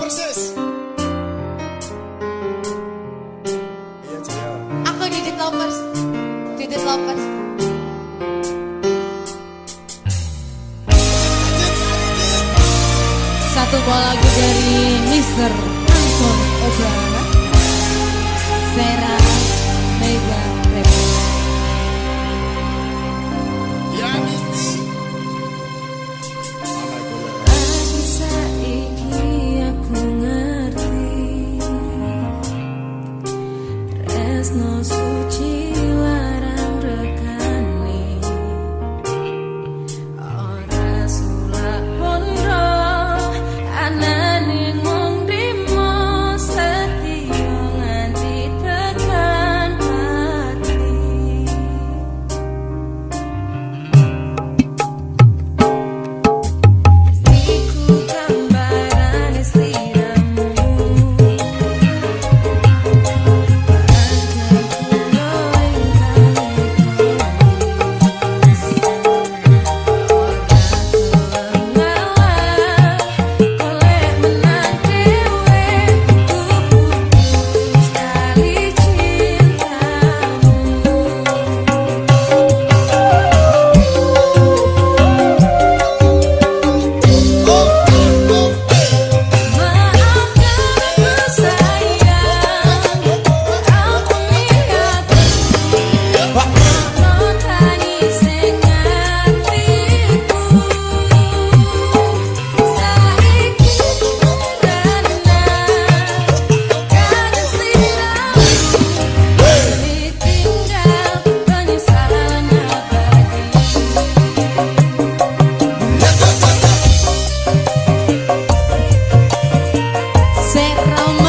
persis. Iya. Aku Didit Lovers. Didit Lovers. Satu buah lagu dari Mr. derramar.